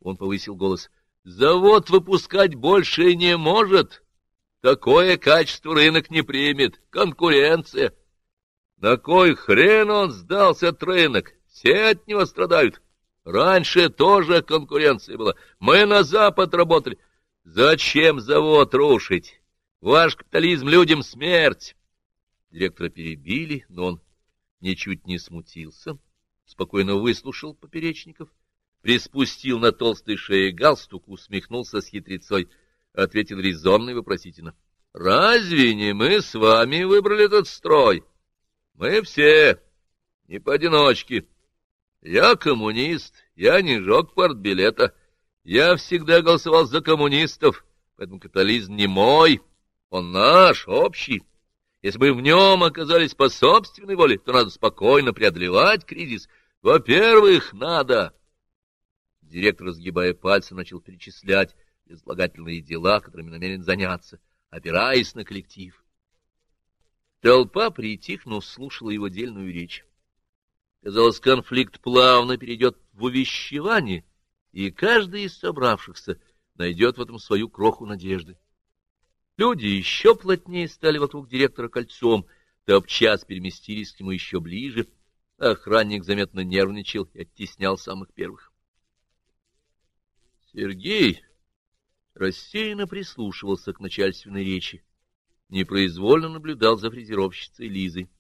Он повысил голос. Завод выпускать больше не может. Такое качество рынок не примет. Конкуренция. На кой хрен он сдался от рынок? Все от него страдают. Раньше тоже конкуренция была. Мы на Запад работали. Зачем завод рушить? Ваш капитализм людям смерть. Директора перебили, но он ничуть не смутился, спокойно выслушал поперечников, приспустил на толстой шее галстук, усмехнулся с хитрецой, ответил резонно и вопросительно. — Разве не мы с вами выбрали этот строй? Мы все, не поодиночке. Я коммунист, я не жег партбилета. Я всегда голосовал за коммунистов, поэтому капитализм не мой, он наш, общий. Если бы в нем оказались по собственной воле, то надо спокойно преодолевать кризис. Во-первых, надо... Директор, разгибая пальцы, начал перечислять безлагательные дела, которыми намерен заняться, опираясь на коллектив. Толпа, притихнув, слушала его дельную речь. Казалось, конфликт плавно перейдет в увещевание, и каждый из собравшихся найдет в этом свою кроху надежды. Люди еще плотнее стали вокруг директора кольцом, топчас переместились к нему еще ближе, охранник заметно нервничал и оттеснял самых первых. Сергей рассеянно прислушивался к начальственной речи, непроизвольно наблюдал за фрезеровщицей Лизой.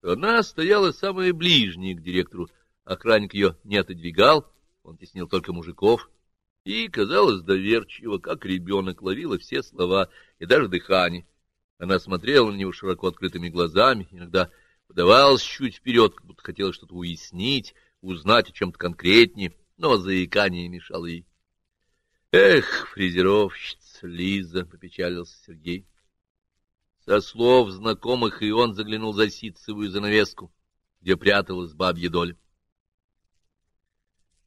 Она стояла самая ближняя к директору, охранник ее не отодвигал, он теснил только мужиков, и, казалось, доверчиво, как ребенок, ловила все слова и даже дыхание. Она смотрела на него широко открытыми глазами, иногда подавалась чуть вперед, как будто хотела что-то уяснить, узнать о чем-то конкретнее, но заикание мешало ей. — Эх, фрезеровщица Лиза, — попечалился Сергей. Со слов знакомых и он заглянул за ситцевую занавеску, где пряталась бабья доля.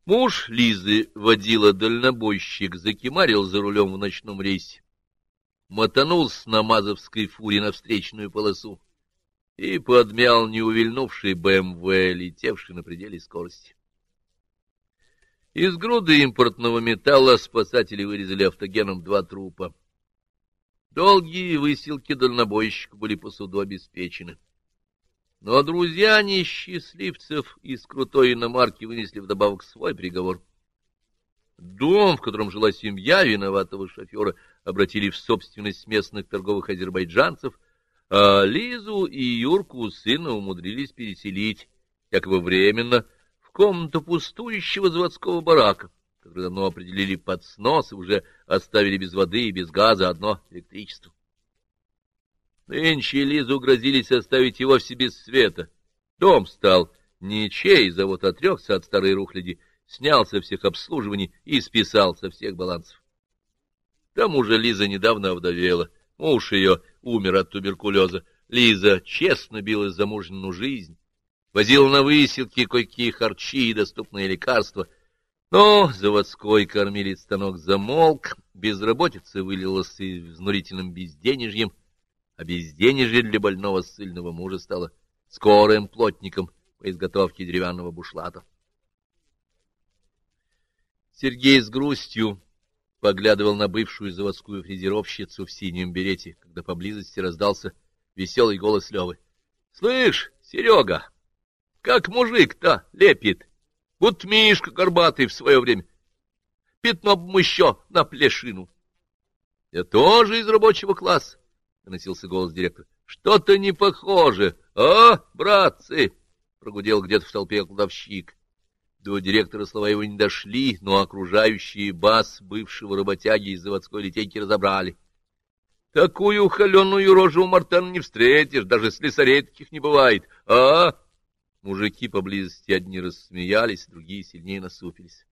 Муж Лизы водила дальнобойщик, закимарил за рулем в ночном рейсе, мотанулся на мазовской фуре на встречную полосу и подмял неувильнувший БМВ, летевший на пределе скорости. Из груды импортного металла спасатели вырезали автогеном два трупа. Долгие высилки дальнобойщика были по суду обеспечены. Но друзья несчастливцев из крутой иномарки вынесли вдобавок свой приговор. Дом, в котором жила семья виноватого шофера, обратили в собственность местных торговых азербайджанцев, а Лизу и Юрку сына умудрились переселить, якобы временно, в комнату пустующего заводского барака, который давно определили под снос и уже оставили без воды и без газа одно электричество. Нынче Лизу грозились оставить его вовсе без света. Дом стал ничей, завод отрекся от старой рухляди, снялся всех обслуживаний и списал со всех балансов. К тому же Лиза недавно овдовела, муж ее умер от туберкулеза. Лиза честно билась за мужнину жизнь, возила на выселки кое-какие харчи и доступные лекарства. Но заводской кормилец станок замолк, безработица вылилась изнурительным безденежьем, а безденежье для больного ссыльного мужа стало скорым плотником по изготовке деревянного бушлата. Сергей с грустью поглядывал на бывшую заводскую фрезеровщицу в синем берете, когда поблизости раздался веселый голос Левы. — Слышь, Серега, как мужик-то лепит, вот Мишка горбатый в свое время. Пятно бы еще на плешину. Я тоже из рабочего класса. — доносился голос директора. — Что-то не похоже. А, братцы! — прогудел где-то в толпе кладовщик. До директора слова его не дошли, но окружающие бас бывшего работяги из заводской литейки разобрали. — Такую холеную рожу у Мартана не встретишь, даже слесарей таких не бывает. А? Мужики поблизости одни рассмеялись, другие сильнее насупились.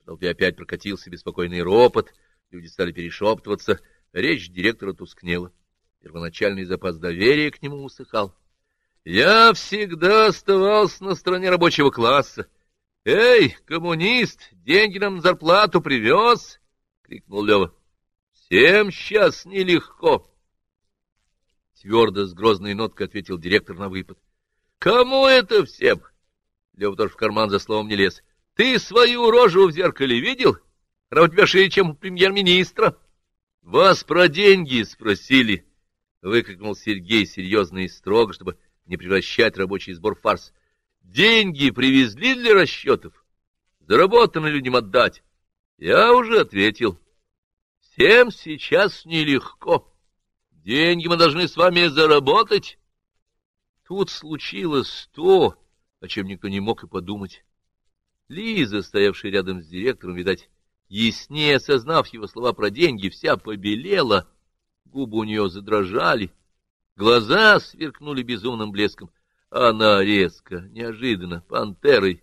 В толпе опять прокатился беспокойный ропот, люди стали перешептываться, речь директора тускнела. Первоначальный запас доверия к нему усыхал. Я всегда оставался на стороне рабочего класса. «Эй, коммунист, деньги нам на зарплату привез!» — крикнул Лева. «Всем сейчас нелегко!» Твердо с грозной ноткой ответил директор на выпад. «Кому это всем?» Лева тоже в карман за словом не лез. «Ты свою рожу в зеркале видел? Она у тебя шире, чем у премьер-министра». «Вас про деньги спросили!» — выкрикнул Сергей серьезно и строго, чтобы не превращать рабочий сбор в фарс. Деньги привезли для расчетов. Заработано людям отдать. Я уже ответил. Всем сейчас нелегко. Деньги мы должны с вами заработать. Тут случилось то, о чем никто не мог и подумать. Лиза, стоявшая рядом с директором, видать, яснее осознав его слова про деньги, вся побелела, губы у нее задрожали, глаза сверкнули безумным блеском. Она резко, неожиданно, пантерой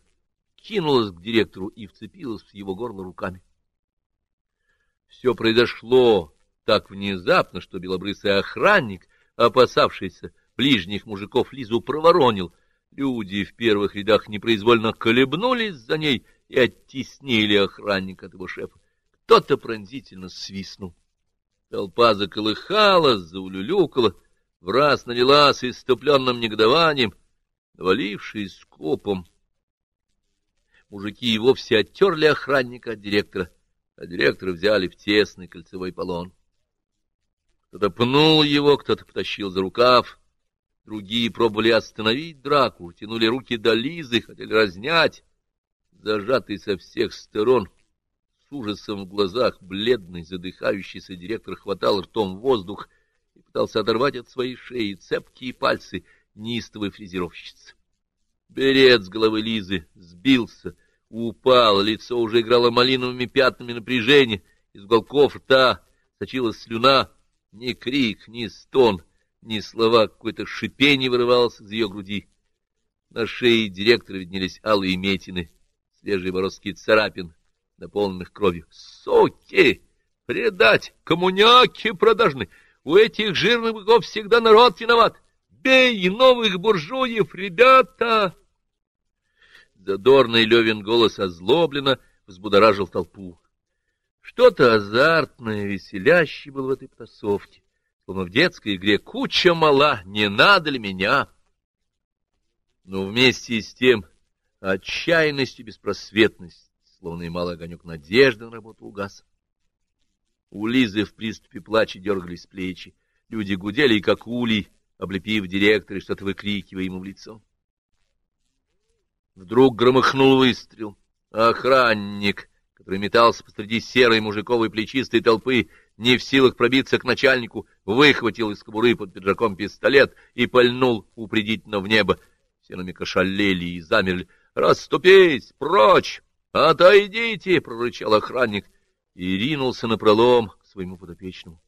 кинулась к директору и вцепилась в его горло руками. Все произошло так внезапно, что белобрысый охранник, опасавшийся ближних мужиков, Лизу проворонил. Люди в первых рядах непроизвольно колебнулись за ней и оттеснили охранника от его шефа. Кто-то пронзительно свистнул. Толпа заколыхалась, заулюлюкала, в раз налилась иступленным негодованием, навалившись скопом. Мужики и вовсе оттерли охранника от директора, а директора взяли в тесный кольцевой полон. Кто-то пнул его, кто-то потащил за рукав, другие пробовали остановить драку, тянули руки до Лизы, хотели разнять. Зажатый со всех сторон, с ужасом в глазах, бледный, задыхающийся директор хватал ртом воздух — и пытался оторвать от своей шеи цепкие пальцы неистовой фрезеровщицы. Берет с головы Лизы сбился, упал, лицо уже играло малиновыми пятнами напряжения, из уголков рта сочилась слюна, ни крик, ни стон, ни слова, какое-то шипение вырывалось из ее груди. На шее директора виднелись алые метины, свежие бороздки царапин, наполненных кровью. «Соки! Предать! Коммуняки продажны! У этих жирных быков всегда народ виноват. Бей новых буржуев, ребята! Задорный Левин голос озлобленно взбудоражил толпу. Что-то азартное, веселящее было в этой потасовке, словно в детской игре «Куча мала, не надо ли меня?» Но вместе с тем отчаянность и беспросветность, словно и малый огонек надежды на работу угас. У Лизы в приступе плача дергались плечи. Люди гудели, как улей, облепив директора и что-то выкрикивая ему в лицо. Вдруг громыхнул выстрел. Охранник, который метался посреди серой мужиковой плечистой толпы, не в силах пробиться к начальнику, выхватил из кобуры под пиджаком пистолет и пальнул упредительно в небо. Все на миг ошалели и замерли. «Расступись! Прочь! Отойдите!» — прорычал охранник и ринулся на пролом к своему подопечному.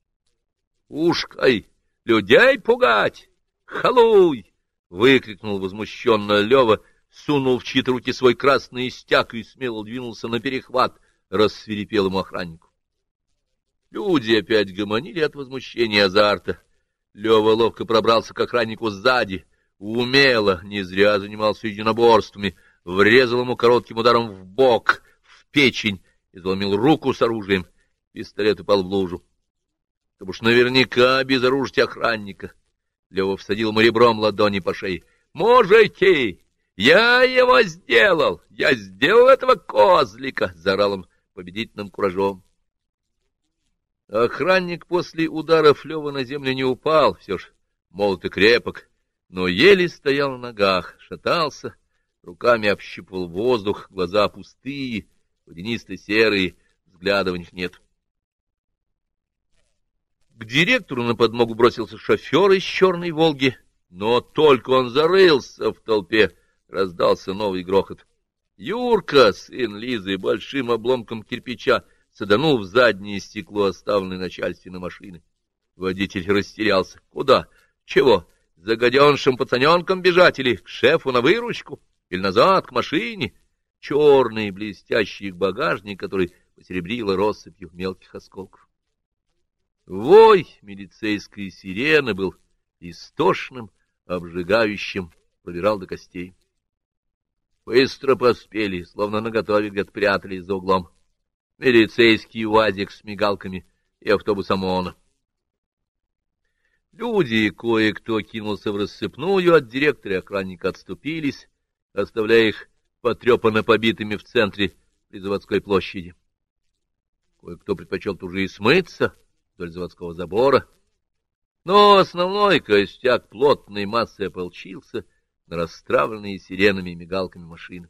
— Ушкой! Людей пугать! Халуй! — выкрикнул возмущенно Лева, сунул в чьи-то руки свой красный стяг и смело двинулся на перехват рассверепелому охраннику. Люди опять гомонили от возмущения и азарта. Лева ловко пробрался к охраннику сзади, умело, не зря занимался единоборствами, врезал ему коротким ударом в бок, в печень, изломил руку с оружием, пистолет упал в лужу. Чтобы уж наверняка обезоружить охранника. Лева всадил ему ребром ладони по шее. «Можете! Я его сделал! Я сделал этого козлика!» — заорал он победительным куражом. Охранник после ударов Лева на землю не упал, все ж молот и крепок, но еле стоял на ногах, шатался, руками общипывал воздух, глаза пустые, водянисто-серые, взгляда в них нет. К директору на подмогу бросился шофер из черной «Волги», но только он зарылся в толпе, раздался новый грохот. Юрка, сын Лизы, большим обломком кирпича саданул в заднее стекло оставленной начальственной машины. Водитель растерялся. Куда? Чего? За гаденшим пацаненком бежать или к шефу на выручку, или назад к машине? Черный блестящий багажник, который посеребрила россыпью мелких осколков. Вой милицейской сирены был истошным, обжигающим, пробирал до костей. Быстро поспели, словно наготове где-то прятались за углом. Милицейский УАЗик с мигалками и автобус ОМОНа. Люди, кое-кто кинулся в рассыпную, от директора и охранника отступились, оставляя их потрепанно побитыми в центре при заводской площади. Кое-кто предпочел тут же и смыться вдоль заводского забора, но основной костяк плотной массы ополчился на расстравленные сиренами и мигалками машины.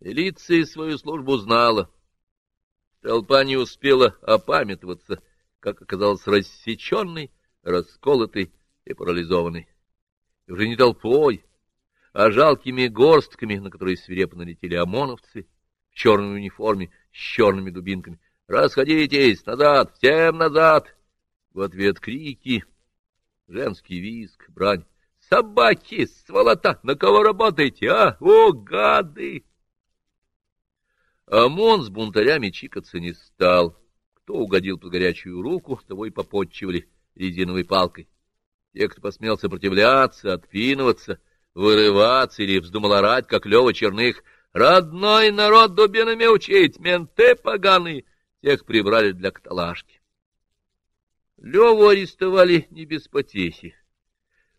Милиция свою службу знала. Толпа не успела опамятоваться, как оказалось рассеченной, расколотый и парализованный. И уже не толпой, а жалкими горстками, на которые свирепо налетели ОМОНовцы в черной униформе с черными дубинками. «Расходитесь! Назад! Всем назад!» В ответ крики, женский визг, брань. «Собаки, сволота! На кого работаете, а? О, гады!» ОМОН с бунтарями чикаться не стал. Кто угодил под горячую руку, того и попотчивали резиновой палкой. Те, кто посмел сопротивляться, отпинываться, вырываться или вздумал орать, как Лева Черных, «Родной народ дубинами учить, менты поганые!» Тех прибрали для каталажки. Леву арестовали не без потехи.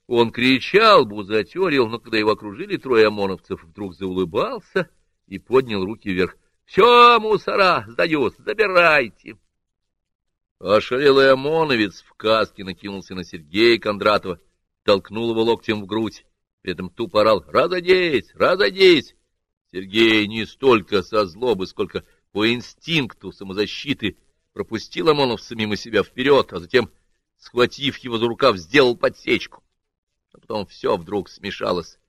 Он кричал, бузатерил, но когда его окружили трое ОМОНовцев, вдруг заулыбался и поднял руки вверх. — Все, мусора, сдаюсь, забирайте! Ошалелый ОМОНовец в каске накинулся на Сергея Кондратова, толкнул его локтем в грудь, при этом тупо орал «Разодеть! Разодеть!» Сергей не столько со злобы, сколько по инстинкту самозащиты пропустил ОМОНовца мимо себя вперед, а затем, схватив его за рукав, сделал подсечку. А потом все вдруг смешалось.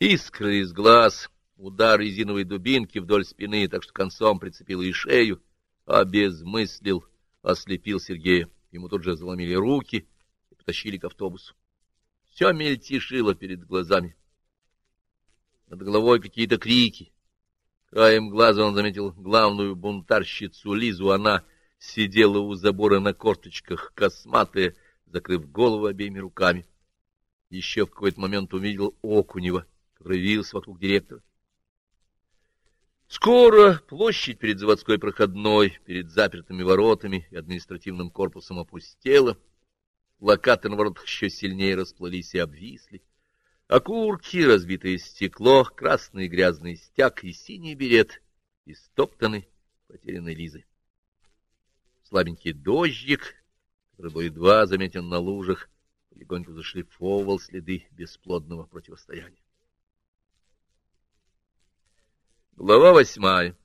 Искры из глаз, удар резиновой дубинки вдоль спины, так что концом прицепил и шею, обезмыслил ослепил Сергея. Ему тут же заломили руки и потащили к автобусу. Все мельтешило перед глазами. Над головой какие-то крики. Краем глаза он заметил главную бунтарщицу Лизу. Она сидела у забора на корточках, косматая, закрыв голову обеими руками. Еще в какой-то момент увидел Окунева, который вился вокруг директора. Скоро площадь перед заводской проходной, перед запертыми воротами и административным корпусом опустела. Локаты на воротах еще сильнее расплылись и обвисли. Окурки, разбитое стекло, красный грязный стяг и синий берет, истоптанный, потерянной Лизой. Слабенький дождик, который был едва заметен на лужах, легонько зашлифовывал следы бесплодного противостояния. Глава восьмая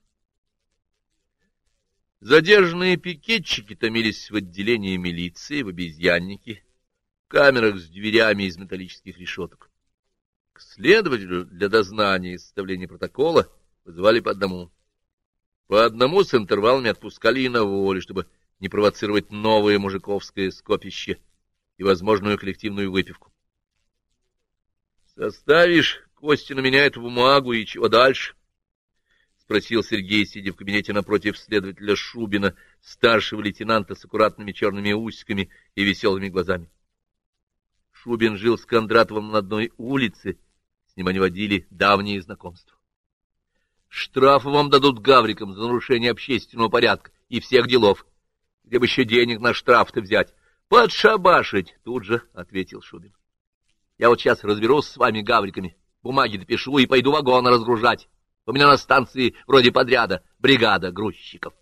Задержанные пикетчики томились в отделении милиции, в обезьяннике, в камерах с дверями из металлических решеток. К следователю для дознания и составления протокола вызывали по одному. По одному с интервалами отпускали и на воле, чтобы не провоцировать новое мужиковское скопище и возможную коллективную выпивку. «Составишь, Костя на меня эту бумагу, и чего дальше?» — спросил Сергей, сидя в кабинете напротив следователя Шубина, старшего лейтенанта с аккуратными черными усиками и веселыми глазами. Шубин жил с Кондратовым на одной улице, с ним они водили давние знакомства. Штрафы вам дадут гаврикам за нарушение общественного порядка и всех делов. Где бы еще денег на штраф-то взять? Подшабашить, тут же ответил Шубин. Я вот сейчас разберусь с вами гавриками, бумаги допишу и пойду вагоны разгружать. У меня на станции вроде подряда бригада грузчиков.